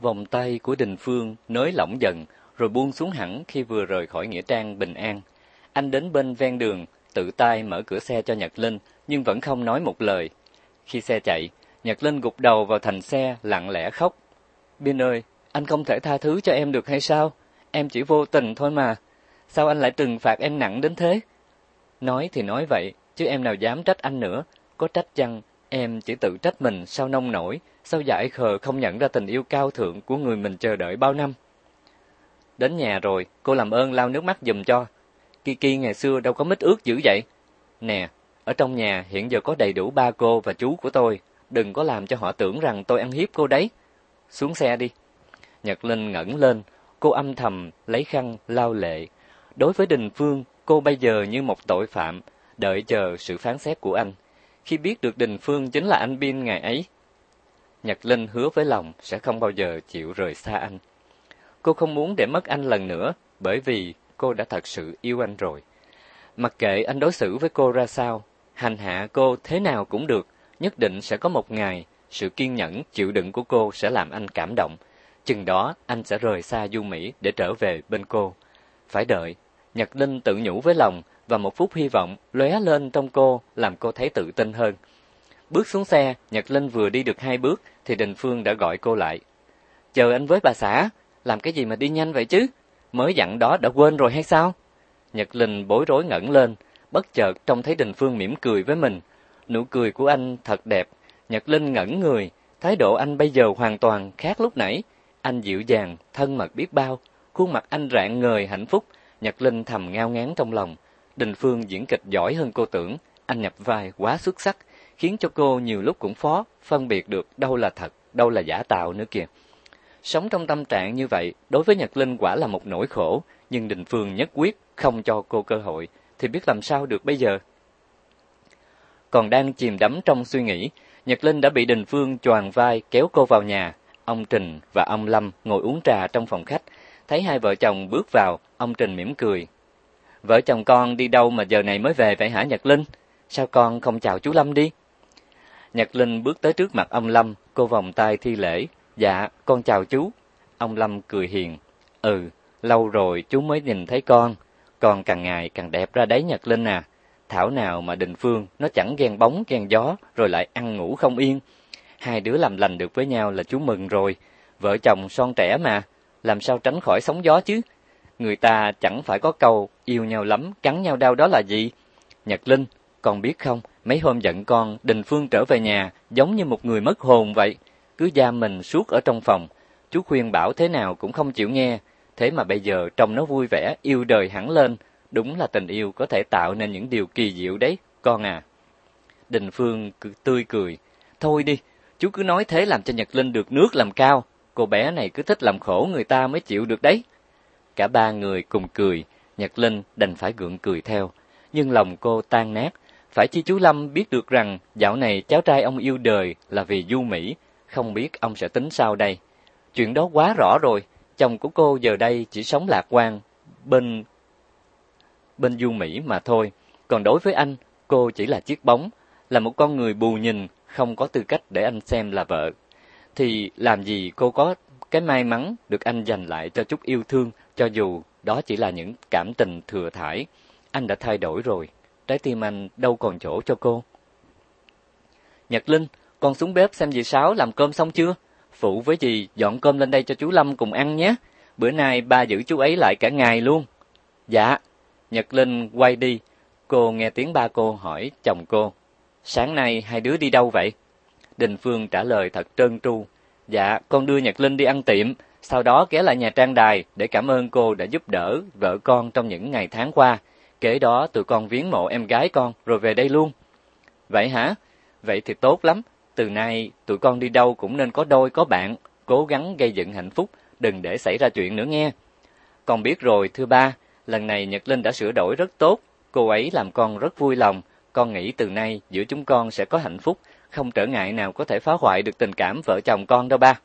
Vòng tay của Đình Phương nới lỏng dần, rồi buông xuống hẳn khi vừa rời khỏi Nghĩa Trang bình an. Anh đến bên ven đường, tự tay mở cửa xe cho Nhật Linh, nhưng vẫn không nói một lời. Khi xe chạy, Nhật Linh gục đầu vào thành xe, lặng lẽ khóc. Biên ơi, anh không thể tha thứ cho em được hay sao? Em chỉ vô tình thôi mà. Sao anh lại trừng phạt em nặng đến thế? Nói thì nói vậy, chứ em nào dám trách anh nữa. Có trách chăng, em chỉ tự trách mình sao nông nổi, sao dại khờ không nhận ra tình yêu cao thượng của người mình chờ đợi bao năm. Đến nhà rồi, cô làm ơn lau nước mắt giùm cho. Kiki ngày xưa đâu có mít ướt dữ vậy. Nè, ở trong nhà hiện giờ có đầy đủ ba cô và chú của tôi, đừng có làm cho họ tưởng rằng tôi ăn hiếp cô đấy. Xuống xe đi. Nhật Linh ngẩng lên, cô âm thầm lấy khăn lau lệ. Đối với Đình Phương, cô bây giờ như một tội phạm, đợi chờ sự phán xét của anh. Khi biết được Đình Phương chính là anh Bin ngày ấy, Nhật Linh hứa với lòng sẽ không bao giờ chịu rời xa anh. Cô không muốn để mất anh lần nữa, bởi vì cô đã thật sự yêu anh rồi. Mặc kệ anh đối xử với cô ra sao, hành hạ cô thế nào cũng được, nhất định sẽ có một ngày, sự kiên nhẫn, chịu đựng của cô sẽ làm anh cảm động. Chừng đó, anh sẽ rời xa Du Mỹ để trở về bên cô. Phải đợi, Nhật Linh tự nhủ với lòng, và một phút hy vọng lóe lên trong cô, làm cô thấy tự tin hơn. Bước xuống xe, Nhật Linh vừa đi được hai bước, thì Đình Phương đã gọi cô lại. Chờ anh với bà xã, làm cái gì mà đi nhanh vậy chứ? Mới dặn đó đã quên rồi hay sao? Nhật Linh bối rối ngẩng lên, bất chợt trông thấy Đình Phương mỉm cười với mình. Nụ cười của anh thật đẹp. Nhật Linh ngẩn người, thái độ anh bây giờ hoàn toàn khác lúc nãy. Anh dịu dàng, thân mật biết bao, khuôn mặt anh rạng ngời hạnh phúc. Nhật Linh thầm ngao ngán trong lòng. Đình Phương diễn kịch giỏi hơn cô tưởng, anh nhập vai quá xuất sắc, khiến cho cô nhiều lúc cũng phó phân biệt được đâu là thật, đâu là giả tạo nữa kìa. Sống trong tâm trạng như vậy, đối với Nhật Linh quả là một nỗi khổ, nhưng Đình Phương nhất quyết không cho cô cơ hội, thì biết làm sao được bây giờ. Còn đang chìm đắm trong suy nghĩ, Nhật Linh đã bị Đình Phương choàng vai kéo cô vào nhà. Ông Trình và ông Lâm ngồi uống trà trong phòng khách, thấy hai vợ chồng bước vào, ông Trình mỉm cười. Vợ chồng con đi đâu mà giờ này mới về vậy hả Nhật Linh? Sao con không chào chú Lâm đi? Nhật Linh bước tới trước mặt ông Lâm, cô vòng tay thi lễ. Dạ, con chào chú. Ông Lâm cười hiền. Ừ, lâu rồi chú mới nhìn thấy con. Con càng ngày càng đẹp ra đấy Nhật Linh à. Thảo nào mà Đình Phương, nó chẳng ghen bóng ghen gió, rồi lại ăn ngủ không yên. Hai đứa làm lành được với nhau là chú mừng rồi. Vợ chồng son trẻ mà, làm sao tránh khỏi sóng gió chứ? Người ta chẳng phải có câu yêu nhau lắm, cắn nhau đau đó là gì? Nhật Linh, con biết không, mấy hôm giận con, Đình Phương trở về nhà, giống như một người mất hồn vậy. Cứ giam mình suốt ở trong phòng. Chú khuyên bảo thế nào cũng không chịu nghe. Thế mà bây giờ trông nó vui vẻ, yêu đời hẳn lên. Đúng là tình yêu có thể tạo nên những điều kỳ diệu đấy, con à. Đình Phương cứ tươi cười. Thôi đi, chú cứ nói thế làm cho Nhật Linh được nước làm cao. Cô bé này cứ thích làm khổ người ta mới chịu được đấy. Cả ba người cùng cười, Nhật Linh đành phải gượng cười theo. Nhưng lòng cô tan nát, phải chi chú Lâm biết được rằng dạo này cháu trai ông yêu đời là vì du Mỹ, không biết ông sẽ tính sao đây. Chuyện đó quá rõ rồi, chồng của cô giờ đây chỉ sống lạc quan bên bên du Mỹ mà thôi. Còn đối với anh, cô chỉ là chiếc bóng, là một con người bù nhìn, không có tư cách để anh xem là vợ. Thì làm gì cô có cái may mắn được anh dành lại cho chút yêu thương, cho dù đó chỉ là những cảm tình thừa thải. Anh đã thay đổi rồi trái tim anh đâu còn chỗ cho cô. Nhật Linh, con xuống bếp xem dì Sáu làm cơm xong chưa? Phụ với dì dọn cơm lên đây cho chú Lâm cùng ăn nhé. Bữa nay ba giữ chú ấy lại cả ngày luôn. Dạ. Nhật Linh quay đi. Cô nghe tiếng ba cô hỏi chồng cô. Sáng nay hai đứa đi đâu vậy? Đình Phương trả lời thật trơn tru. Dạ, con đưa Nhật Linh đi ăn tiệm, sau đó ghé lại nhà trang đài để cảm ơn cô đã giúp đỡ vợ con trong những ngày tháng qua. kế đó tụi con viếng mộ em gái con rồi về đây luôn. Vậy hả? Vậy thì tốt lắm. Từ nay tụi con đi đâu cũng nên có đôi có bạn, cố gắng gây dựng hạnh phúc, đừng để xảy ra chuyện nữa nghe. Con biết rồi thưa ba, lần này Nhật Linh đã sửa đổi rất tốt, cô ấy làm con rất vui lòng, con nghĩ từ nay giữa chúng con sẽ có hạnh phúc, không trở ngại nào có thể phá hoại được tình cảm vợ chồng con đâu ba.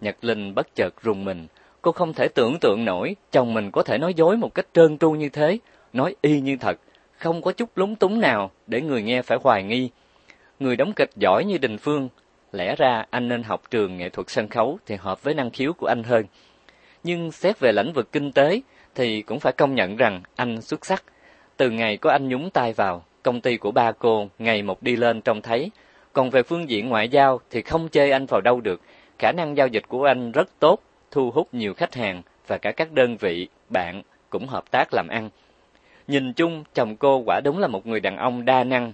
Nhật Linh bất chợt rùng mình, cô không thể tưởng tượng nổi chồng mình có thể nói dối một cách trơn tru như thế, nói y như thật, không có chút lúng túng nào để người nghe phải hoài nghi. Người đóng kịch giỏi như Đình Phương, Lẽ ra anh nên học trường nghệ thuật sân khấu thì hợp với năng khiếu của anh hơn. Nhưng xét về lĩnh vực kinh tế thì cũng phải công nhận rằng anh xuất sắc. Từ ngày có anh nhúng tay vào, công ty của ba cô ngày một đi lên trông thấy. Còn về phương diện ngoại giao thì không chê anh vào đâu được. Khả năng giao dịch của anh rất tốt, thu hút nhiều khách hàng và cả các đơn vị, bạn cũng hợp tác làm ăn. Nhìn chung, chồng cô quả đúng là một người đàn ông đa năng,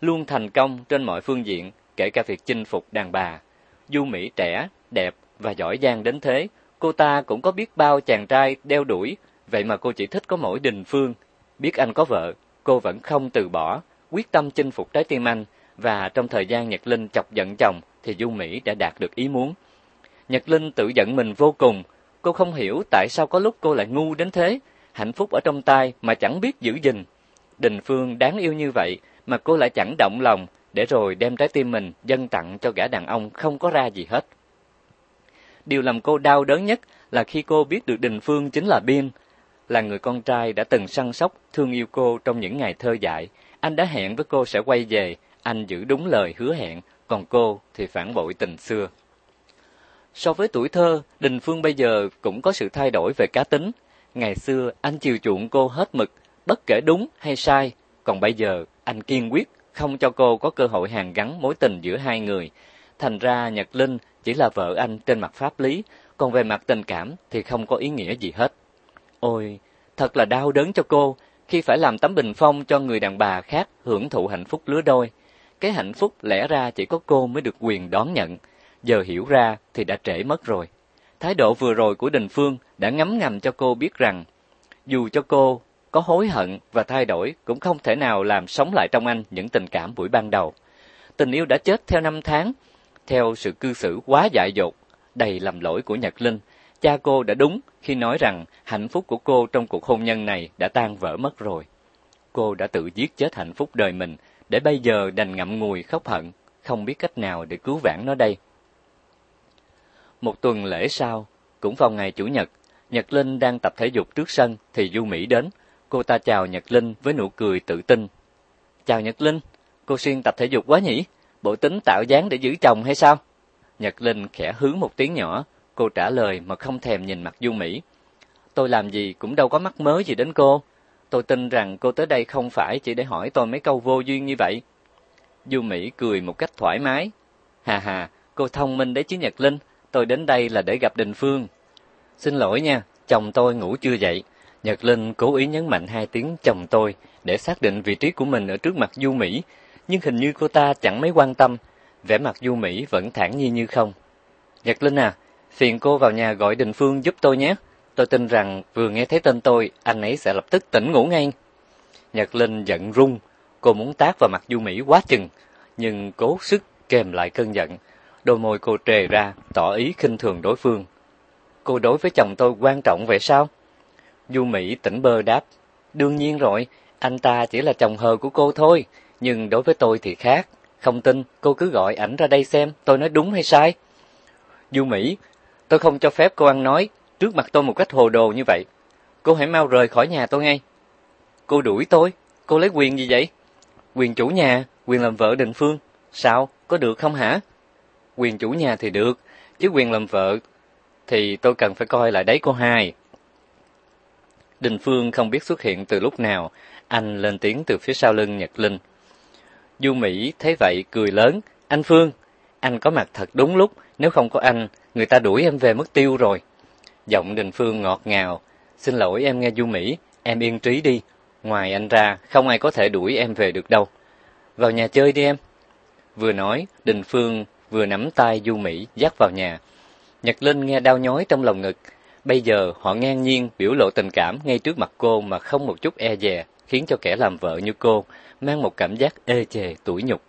luôn thành công trên mọi phương diện, kể cả việc chinh phục đàn bà. Du Mỹ trẻ, đẹp và giỏi giang đến thế, cô ta cũng có biết bao chàng trai đeo đuổi, vậy mà cô chỉ thích có mỗi Đình Phương. Biết anh có vợ, cô vẫn không từ bỏ, quyết tâm chinh phục trái tim anh, và trong thời gian Nhật Linh chọc giận chồng thì Du Mỹ đã đạt được ý muốn. Nhật Linh tự giận mình vô cùng, cô không hiểu tại sao có lúc cô lại ngu đến thế, hạnh phúc ở trong tay mà chẳng biết giữ gìn. Đình Phương đáng yêu như vậy mà cô lại chẳng động lòng để rồi đem trái tim mình dâng tặng cho gã đàn ông không có ra gì hết. Điều làm cô đau đớn nhất là khi cô biết được Đình Phương chính là Biên, là người con trai đã từng săn sóc, thương yêu cô trong những ngày thơ dại. Anh đã hẹn với cô sẽ quay về, anh giữ đúng lời hứa hẹn, còn cô thì phản bội tình xưa. So với tuổi thơ, Đình Phương bây giờ cũng có sự thay đổi về cá tính. Ngày xưa, anh chiều chuộng cô hết mực, bất kể đúng hay sai, còn bây giờ, anh kiên quyết không cho cô có cơ hội hàn gắn mối tình giữa hai người. Thành ra Nhật Linh chỉ là vợ anh trên mặt pháp lý, còn về mặt tình cảm thì không có ý nghĩa gì hết. Ôi, thật là đau đớn cho cô khi phải làm tấm bình phong cho người đàn bà khác hưởng thụ hạnh phúc lứa đôi. Cái hạnh phúc lẽ ra chỉ có cô mới được quyền đón nhận, giờ hiểu ra thì đã trễ mất rồi. Thái độ vừa rồi của Đình Phương đã ngấm ngầm cho cô biết rằng dù cho cô có hối hận và thay đổi cũng không thể nào làm sống lại trong anh những tình cảm buổi ban đầu. Tình yêu đã chết theo năm tháng, theo sự cư xử quá dại dột, đầy lầm lỗi của Nhật Linh. Cha cô đã đúng khi nói rằng hạnh phúc của cô trong cuộc hôn nhân này đã tan vỡ mất rồi. Cô đã tự giết chết hạnh phúc đời mình, để bây giờ đành ngậm ngùi khóc hận, không biết cách nào để cứu vãn nó đây. Một tuần lễ sau, cũng vào ngày Chủ nhật, Nhật Linh đang tập thể dục trước sân thì Du Mỹ đến, Cô ta chào Nhật Linh với nụ cười tự tin. Chào Nhật Linh, cô xuyên tập thể dục quá nhỉ? Bộ tính tạo dáng để giữ chồng hay sao? Nhật Linh khẽ hứ một tiếng nhỏ, cô trả lời mà không thèm nhìn mặt Du Mỹ. Tôi làm gì cũng đâu có mắc mớ gì đến cô. Tôi tin rằng cô tới đây không phải chỉ để hỏi tôi mấy câu vô duyên như vậy. Du Mỹ cười một cách thoải mái. Hà hà, cô thông minh đấy chứ Nhật Linh, tôi đến đây là để gặp Đình Phương. Xin lỗi nha, chồng tôi ngủ chưa dậy. Nhật Linh cố ý nhấn mạnh hai tiếng chồng tôi để xác định vị trí của mình ở trước mặt Du Mỹ, nhưng hình như cô ta chẳng mấy quan tâm, vẻ mặt Du Mỹ vẫn thản nhiên như không. Nhật Linh à, phiền cô vào nhà gọi Đình Phương giúp tôi nhé. Tôi tin rằng vừa nghe thấy tên tôi, anh ấy sẽ lập tức tỉnh ngủ ngay. Nhật Linh giận run, cô muốn tác vào mặt Du Mỹ quá chừng, nhưng cố sức kềm lại cơn giận. Đôi môi cô trề ra, tỏ ý khinh thường đối phương. Cô đối với chồng tôi quan trọng vậy sao? Du Mỹ tỉnh bơ đáp, đương nhiên rồi, anh ta chỉ là chồng hờ của cô thôi, nhưng đối với tôi thì khác. Không tin, cô cứ gọi ảnh ra đây xem, tôi nói đúng hay sai. Du Mỹ, tôi không cho phép cô ăn nói trước mặt tôi một cách hồ đồ như vậy. Cô hãy mau rời khỏi nhà tôi ngay. Cô đuổi tôi, cô lấy quyền gì vậy? Quyền chủ nhà, quyền làm vợ Đình Phương. Sao, có được không hả? Quyền chủ nhà thì được, chứ quyền làm vợ thì tôi cần phải coi lại đấy cô hai. Đình Phương không biết xuất hiện từ lúc nào, anh lên tiếng từ phía sau lưng Nhật Linh. Du Mỹ thấy vậy cười lớn, anh Phương, anh có mặt thật đúng lúc, nếu không có anh, người ta đuổi em về mất tiêu rồi. Giọng Đình Phương ngọt ngào, xin lỗi em nghe Du Mỹ, em yên trí đi, ngoài anh ra, không ai có thể đuổi em về được đâu. Vào nhà chơi đi em. Vừa nói, Đình Phương vừa nắm tay Du Mỹ dắt vào nhà. Nhật Linh nghe đau nhói trong lòng ngực, Bây giờ họ ngang nhiên biểu lộ tình cảm ngay trước mặt cô mà không một chút e dè, khiến cho kẻ làm vợ như cô mang một cảm giác ê chề tủi nhục.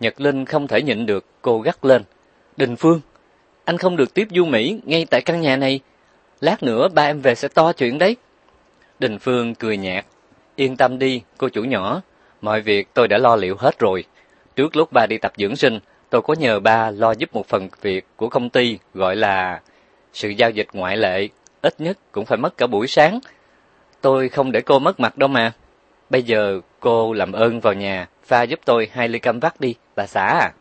Nhật Linh không thể nhịn được, cô gắt lên. Đình Phương, anh không được tiếp Du Mỹ ngay tại căn nhà này. Lát nữa ba em về sẽ to chuyện đấy. Đình Phương cười nhạt. Yên tâm đi, cô chủ nhỏ. Mọi việc tôi đã lo liệu hết rồi. Trước lúc ba đi tập dưỡng sinh, tôi có nhờ ba lo giúp một phần việc của công ty gọi là sự giao dịch ngoại lệ, ít nhất cũng phải mất cả buổi sáng. Tôi không để cô mất mặt đâu mà. Bây giờ cô làm ơn vào nhà, pha giúp tôi hai ly cam vắt đi, bà xã à.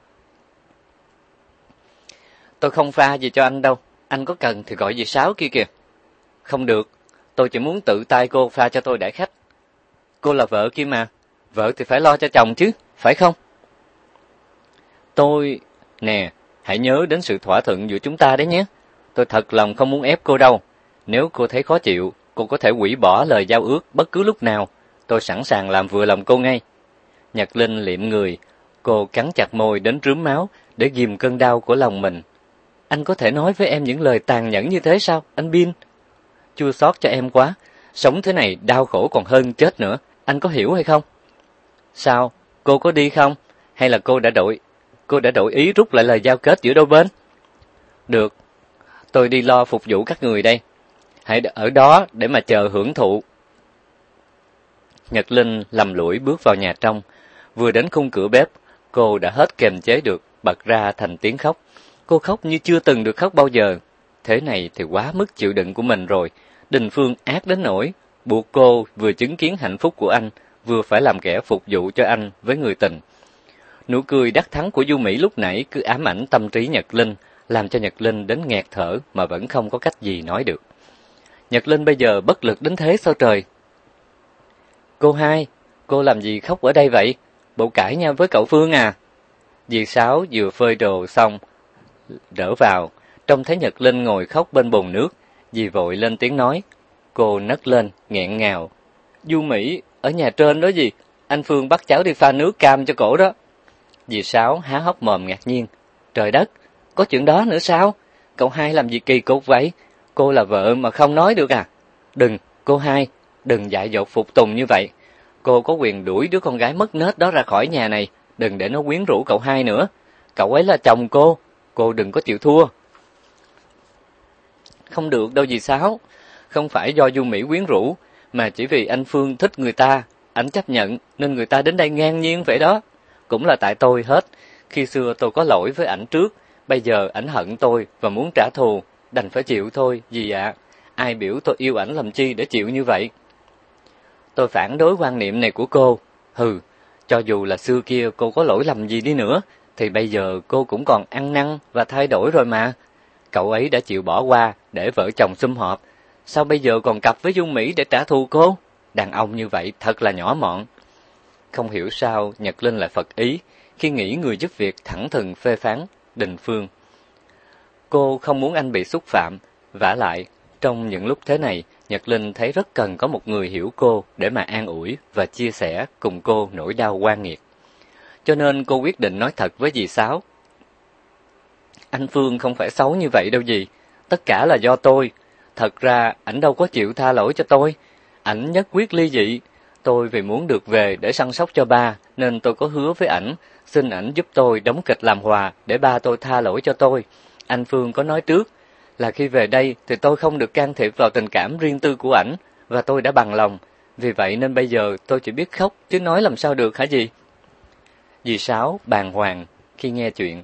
tôi không pha gì cho anh đâu. Anh có cần thì gọi dì Sáu kia kìa. Không được, tôi chỉ muốn tự tay cô pha cho tôi đãi khách. Cô là vợ kia mà, vợ thì phải lo cho chồng chứ, phải không? Tôi... Nè, hãy nhớ đến sự thỏa thuận giữa chúng ta đấy nhé. Tôi thật lòng không muốn ép cô đâu. Nếu cô thấy khó chịu, cô có thể hủy bỏ lời giao ước bất cứ lúc nào. Tôi sẵn sàng làm vừa lòng cô ngay. Nhật Linh liệm người, cô cắn chặt môi đến rướm máu để ghim cơn đau của lòng mình. Anh có thể nói với em những lời tàn nhẫn như thế sao, anh Bin? Chua xót cho em quá, sống thế này đau khổ còn hơn chết nữa, anh có hiểu hay không? Sao, cô có đi không? Hay là cô đã đổi cô đã đổi ý rút lại lời giao kết giữa đôi bên? Được, tôi đi lo phục vụ các người đây. Hãy ở đó để mà chờ hưởng thụ. Nhật Linh lầm lũi bước vào nhà trong, vừa đến khung cửa bếp, cô đã hết kềm chế được, bật ra thành tiếng khóc. Cô khóc như chưa từng được khóc bao giờ. Thế này thì quá mức chịu đựng của mình rồi. Đình Phương ác đến nỗi, buộc cô vừa chứng kiến hạnh phúc của anh, vừa phải làm kẻ phục vụ cho anh với người tình. Nụ cười đắc thắng của Du Mỹ lúc nãy cứ ám ảnh tâm trí Nhật Linh, làm cho Nhật Linh đến nghẹt thở mà vẫn không có cách gì nói được. Nhật Linh bây giờ bất lực đến thế sao trời? Cô hai, cô làm gì khóc ở đây vậy? Bộ cãi nhau với cậu Phương à? Dì Sáu vừa phơi đồ xong, đỡ vào, trông thấy Nhật Linh ngồi khóc bên bồn nước, dì vội lên tiếng nói. Cô nấc lên, nghẹn ngào. Du Mỹ, ở nhà trên đó gì? Anh Phương bắt cháu đi pha nước cam cho cổ đó. Dì Sáu há hốc mồm ngạc nhiên. Trời đất, có chuyện đó nữa sao? Cậu hai làm gì kỳ cục vậy? Cô là vợ mà không nói được à? Đừng, cô hai, đừng dại dột phục tùng như vậy. Cô có quyền đuổi đứa con gái mất nết đó ra khỏi nhà này, đừng để nó quyến rũ cậu hai nữa. Cậu ấy là chồng cô, cô đừng có chịu thua. Không được đâu dì Sáu, không phải do Du Mỹ quyến rũ, mà chỉ vì anh Phương thích người ta, anh chấp nhận nên người ta đến đây ngang nhiên vậy đó. Cũng là tại tôi hết, khi xưa tôi có lỗi với ảnh trước, bây giờ ảnh hận tôi và muốn trả thù, đành phải chịu thôi, dì ạ. Ai biểu tôi yêu ảnh làm chi để chịu như vậy? Tôi phản đối quan niệm này của cô. Hừ, cho dù là xưa kia cô có lỗi lầm gì đi nữa, thì bây giờ cô cũng còn ăn năn và thay đổi rồi mà. Cậu ấy đã chịu bỏ qua để vợ chồng sum họp. Sao bây giờ còn cặp với Dung Mỹ để trả thù cô? Đàn ông như vậy thật là nhỏ mọn. Không hiểu sao Nhật Linh lại phật ý khi nghĩ người giúp việc thẳng thừng phê phán Đình Phương. Cô không muốn anh bị xúc phạm, vả lại, trong những lúc thế này, Nhật Linh thấy rất cần có một người hiểu cô để mà an ủi và chia sẻ cùng cô nỗi đau quan nghiệt. Cho nên cô quyết định nói thật với dì Sáu. Anh Phương không phải xấu như vậy đâu gì, tất cả là do tôi. Thật ra, ảnh đâu có chịu tha lỗi cho tôi. Ảnh nhất quyết ly dị. Tôi vì muốn được về để săn sóc cho ba, nên tôi có hứa với ảnh, xin ảnh giúp tôi đóng kịch làm hòa để ba tôi tha lỗi cho tôi. Anh Phương có nói trước, là khi về đây thì tôi không được can thiệp vào tình cảm riêng tư của ảnh và tôi đã bằng lòng. Vì vậy nên bây giờ tôi chỉ biết khóc chứ nói làm sao được hả gì? Dì Sáu bàng hoàng khi nghe chuyện.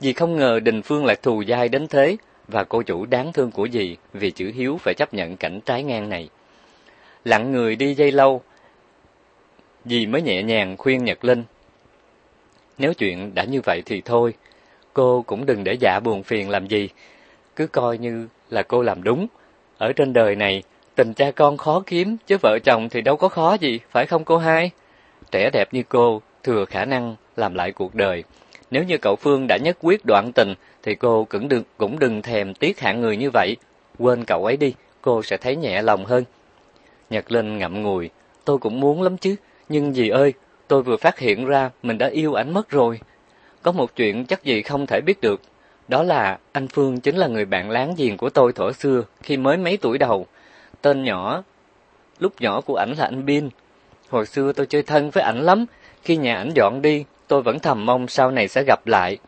Dì không ngờ Đình Phương lại thù dai đến thế và cô chủ đáng thương của dì vì chữ hiếu phải chấp nhận cảnh trái ngang này. Lặng người đi dây lâu, dì mới nhẹ nhàng khuyên Nhật Linh. Nếu chuyện đã như vậy thì thôi, cô cũng đừng để dạ buồn phiền làm gì, cứ coi như là cô làm đúng. Ở trên đời này, tình cha con khó kiếm, chứ vợ chồng thì đâu có khó gì, phải không cô hai? Trẻ đẹp như cô, thừa khả năng làm lại cuộc đời. Nếu như cậu Phương đã nhất quyết đoạn tình, thì cô cũng đừng, cũng đừng thèm tiếc hạng người như vậy. Quên cậu ấy đi, cô sẽ thấy nhẹ lòng hơn. Nhật Linh ngậm ngùi, tôi cũng muốn lắm chứ, nhưng dì ơi, tôi vừa phát hiện ra mình đã yêu ảnh mất rồi. Có một chuyện chắc gì không thể biết được, đó là anh Phương chính là người bạn láng giềng của tôi thuở xưa khi mới mấy tuổi đầu. Tên nhỏ, lúc nhỏ của ảnh là anh Bin. Hồi xưa tôi chơi thân với ảnh lắm, khi nhà ảnh dọn đi, tôi vẫn thầm mong sau này sẽ gặp lại.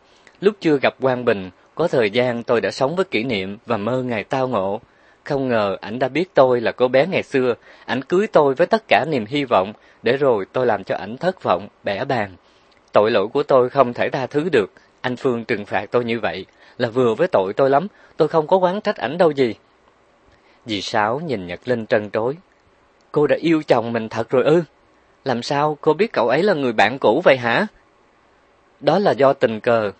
Lúc chưa gặp Quang Bình, có thời gian tôi đã sống với kỷ niệm và mơ ngày tao ngộ. Không ngờ ảnh đã biết tôi là cô bé ngày xưa, ảnh cưới tôi với tất cả niềm hy vọng, để rồi tôi làm cho ảnh thất vọng, bẻ bàng. Tội lỗi của tôi không thể tha thứ được, anh Phương trừng phạt tôi như vậy là vừa với tội tôi lắm, tôi không có quán trách ảnh đâu gì. Dì Sáu nhìn Nhật Linh trân trối. Cô đã yêu chồng mình thật rồi ư? Làm sao cô biết cậu ấy là người bạn cũ vậy hả? Đó là do tình cờ.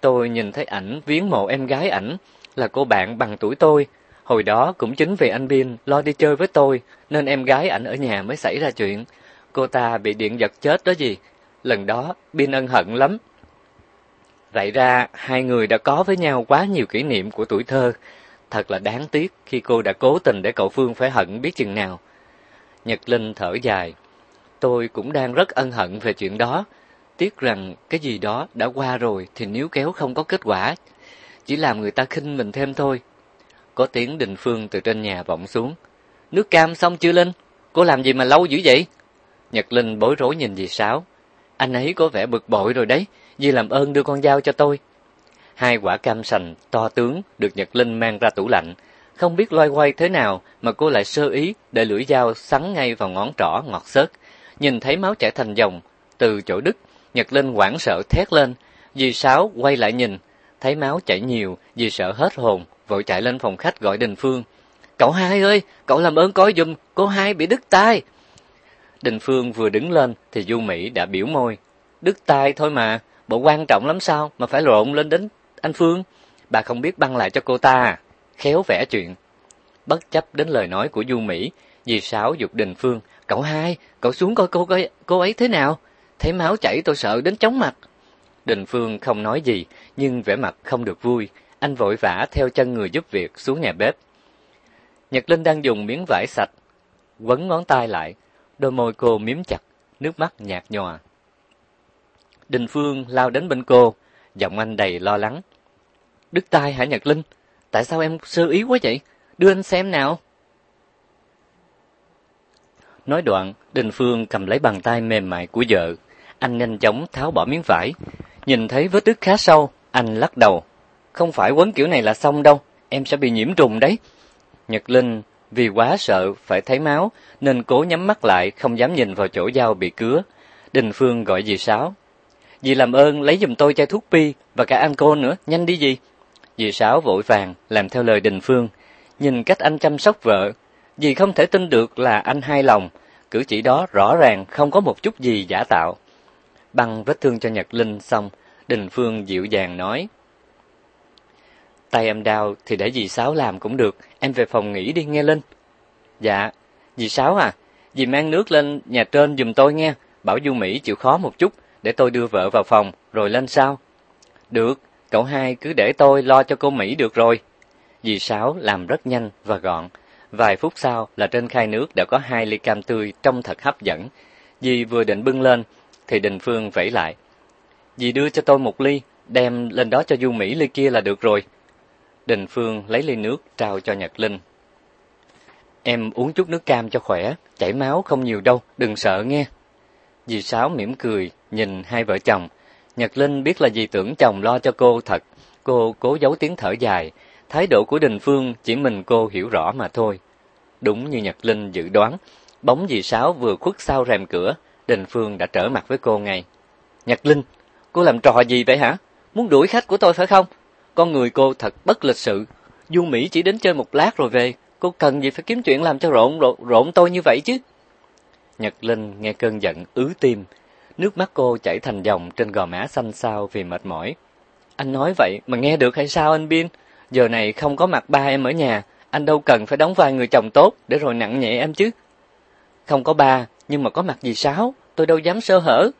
Tôi nhìn thấy ảnh, viếng mộ em gái ảnh, là cô bạn bằng tuổi tôi. Hồi đó cũng chính vì anh Bin lo đi chơi với tôi, nên em gái ảnh ở nhà mới xảy ra chuyện. Cô ta bị điện giật chết đó gì. Lần đó, Bin ân hận lắm. Vậy ra, hai người đã có với nhau quá nhiều kỷ niệm của tuổi thơ. Thật là đáng tiếc khi cô đã cố tình để cậu Phương phải hận biết chừng nào. Nhật Linh thở dài. Tôi cũng đang rất ân hận về chuyện đó. Tiếc rằng cái gì đó đã qua rồi thì nếu kéo không có kết quả, chỉ làm người ta khinh mình thêm thôi. Có tiếng Đình Phương từ trên nhà vọng xuống. Nước cam xong chưa Linh? Cô làm gì mà lâu dữ vậy? Nhật Linh bối rối nhìn dì Sáu. Anh ấy có vẻ bực bội rồi đấy, dì làm ơn đưa con dao cho tôi. Hai quả cam sành to tướng được Nhật Linh mang ra tủ lạnh. Không biết loay hoay thế nào mà cô lại sơ ý để lưỡi dao sắn ngay vào ngón trỏ ngọt xớt. Nhìn thấy máu chảy thành dòng từ chỗ đứt, Nhật Linh hoảng sợ thét lên. Dì Sáu quay lại nhìn, thấy máu chảy nhiều, dì sợ hết hồn, vội chạy lên phòng khách gọi Đình Phương. Cậu hai ơi, cậu làm ơn coi giùm, cô hai bị đứt tai. Đình Phương vừa đứng lên thì Du Mỹ đã biểu môi. Đứt tai thôi mà, bộ quan trọng lắm sao mà phải lộn lên đến anh Phương. Bà không biết băng lại cho cô ta à? Khéo vẽ chuyện. Bất chấp đến lời nói của Du Mỹ, dì Sáu dục Đình Phương. Cậu hai, cậu xuống coi cô, coi cô ấy thế nào. Thấy máu chảy tôi sợ đến chóng mặt. Đình Phương không nói gì, nhưng vẻ mặt không được vui. Anh vội vã theo chân người giúp việc xuống nhà bếp. Nhật Linh đang dùng miếng vải sạch, quấn ngón tay lại, đôi môi cô miếm chặt, nước mắt nhạt nhòa. Đình Phương lao đến bên cô, giọng anh đầy lo lắng. Đứt tay hả Nhật Linh? Tại sao em sơ ý quá vậy? Đưa anh xem nào. Nói đoạn, Đình Phương cầm lấy bàn tay mềm mại của vợ. Anh nhanh chóng tháo bỏ miếng vải. Nhìn thấy vết tức khá sâu, anh lắc đầu. Không phải quấn kiểu này là xong đâu, em sẽ bị nhiễm trùng đấy. Nhật Linh vì quá sợ phải thấy máu nên cố nhắm mắt lại không dám nhìn vào chỗ dao bị cứa. Đình Phương gọi dì Sáu. Dì làm ơn lấy giùm tôi chai thuốc pi và cả alcohol nữa, nhanh đi dì. Dì Sáu vội vàng làm theo lời Đình Phương, nhìn cách anh chăm sóc vợ, dì không thể tin được là anh hai lòng, cử chỉ đó rõ ràng không có một chút gì giả tạo. Băng vết thương cho Nhật Linh xong, Đình Phương dịu dàng nói: Tay em đau thì để dì Sáu làm cũng được, em về phòng nghỉ đi nghe Linh. Dạ, dì Sáu à, dì mang nước lên nhà trên giùm tôi nghe, bảo Du Mỹ chịu khó một chút để tôi đưa vợ vào phòng rồi lên sau. Được, cậu hai cứ để tôi lo cho cô Mỹ được rồi. Dì Sáu làm rất nhanh và gọn. Vài phút sau là trên khay nước đã có hai ly cam tươi trông thật hấp dẫn. Dì vừa định bưng lên, thì Đình Phương vẫy lại. Dì đưa cho tôi một ly, đem lên đó cho Du Mỹ ly kia là được rồi. Đình Phương lấy ly nước trao cho Nhật Linh. Em uống chút nước cam cho khỏe, chảy máu không nhiều đâu, đừng sợ nghe. Dì Sáu mỉm cười, nhìn hai vợ chồng. Nhật Linh biết là dì tưởng chồng lo cho cô thật. Cô cố giấu tiếng thở dài. Thái độ của Đình Phương chỉ mình cô hiểu rõ mà thôi. Đúng như Nhật Linh dự đoán, bóng dì Sáu vừa khuất sau rèm cửa, Đình Phương đã trở mặt với cô ngay. Nhật Linh, cô làm trò gì vậy hả? Muốn đuổi khách của tôi phải không? Con người cô thật bất lịch sự. Du Mỹ chỉ đến chơi một lát rồi về. Cô cần gì phải kiếm chuyện làm cho rộn rộn, rộn tôi như vậy chứ? Nhật Linh nghe cơn giận ứ tim. Nước mắt cô chảy thành dòng trên gò má xanh xao vì mệt mỏi. Anh nói vậy mà nghe được hay sao anh Bin? Giờ này không có mặt ba em ở nhà, anh đâu cần phải đóng vai người chồng tốt để rồi nặng nhẹ em chứ. Không có ba, nhưng mà có mặt gì Sáu, tôi đâu dám sơ hở.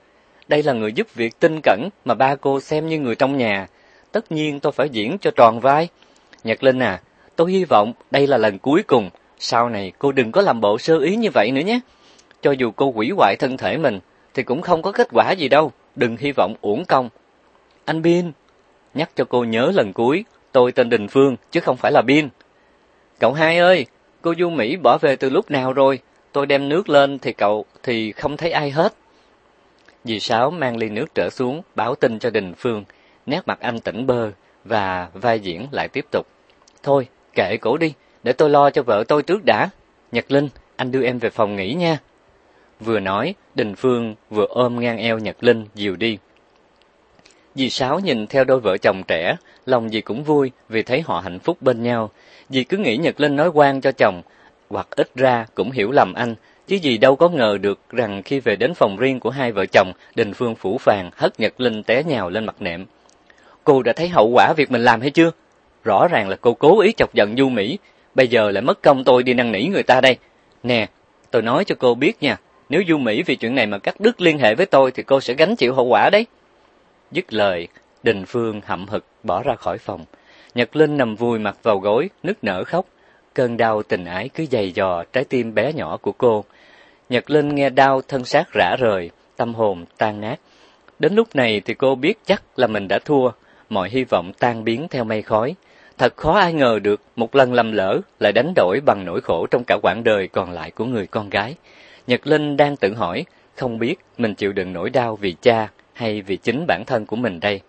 Đây là người giúp việc tinh cẩn mà ba cô xem như người trong nhà, tất nhiên tôi phải diễn cho tròn vai. Nhật Linh à, tôi hy vọng đây là lần cuối cùng, sau này cô đừng có làm bộ sơ ý như vậy nữa nhé. Cho dù cô hủy hoại thân thể mình, thì cũng không có kết quả gì đâu, đừng hy vọng uổng công. Anh Bin, nhắc cho cô nhớ lần cuối, tôi tên Đình Phương, chứ không phải là Bin. Cậu hai ơi, cô Du Mỹ bỏ về từ lúc nào rồi? Tôi đem nước lên thì cậu thì không thấy ai hết. Dì Sáu mang ly nước trở xuống, báo tin cho Đình Phương, nét mặt anh tỉnh bơ và vai diễn lại tiếp tục. Thôi, kệ cổ đi, để tôi lo cho vợ tôi trước đã. Nhật Linh, anh đưa em về phòng nghỉ nha. Vừa nói, Đình Phương vừa ôm ngang eo Nhật Linh dìu đi. Dì Sáu nhìn theo đôi vợ chồng trẻ, lòng dì cũng vui vì thấy họ hạnh phúc bên nhau. Dì cứ nghĩ Nhật Linh nói quan cho chồng, hoặc ít ra cũng hiểu lầm anh, chứ dì đâu có ngờ được rằng khi về đến phòng riêng của hai vợ chồng, Đình Phương phủ phàng hất Nhật Linh té nhào lên mặt nệm. cô đã thấy hậu quả việc mình làm hay chưa? Rõ ràng là cô cố ý chọc giận Du Mỹ, bây giờ lại mất công tôi đi năn nỉ người ta đây. Nè, tôi nói cho cô biết nha, nếu Du Mỹ vì chuyện này mà cắt đứt liên hệ với tôi thì cô sẽ gánh chịu hậu quả đấy. Dứt lời, Đình Phương hậm hực bỏ ra khỏi phòng. Nhật Linh nằm vùi mặt vào gối, nức nở khóc. Cơn đau tình ái cứ dày dò trái tim bé nhỏ của cô. Nhật Linh nghe đau thân xác rã rời, tâm hồn tan nát. Đến lúc này thì cô biết chắc là mình đã thua, mọi hy vọng tan biến theo mây khói. Thật khó ai ngờ được một lần lầm lỡ lại đánh đổi bằng nỗi khổ trong cả quãng đời còn lại của người con gái. Nhật Linh đang tự hỏi, không biết mình chịu đựng nỗi đau vì cha hay vì chính bản thân của mình đây.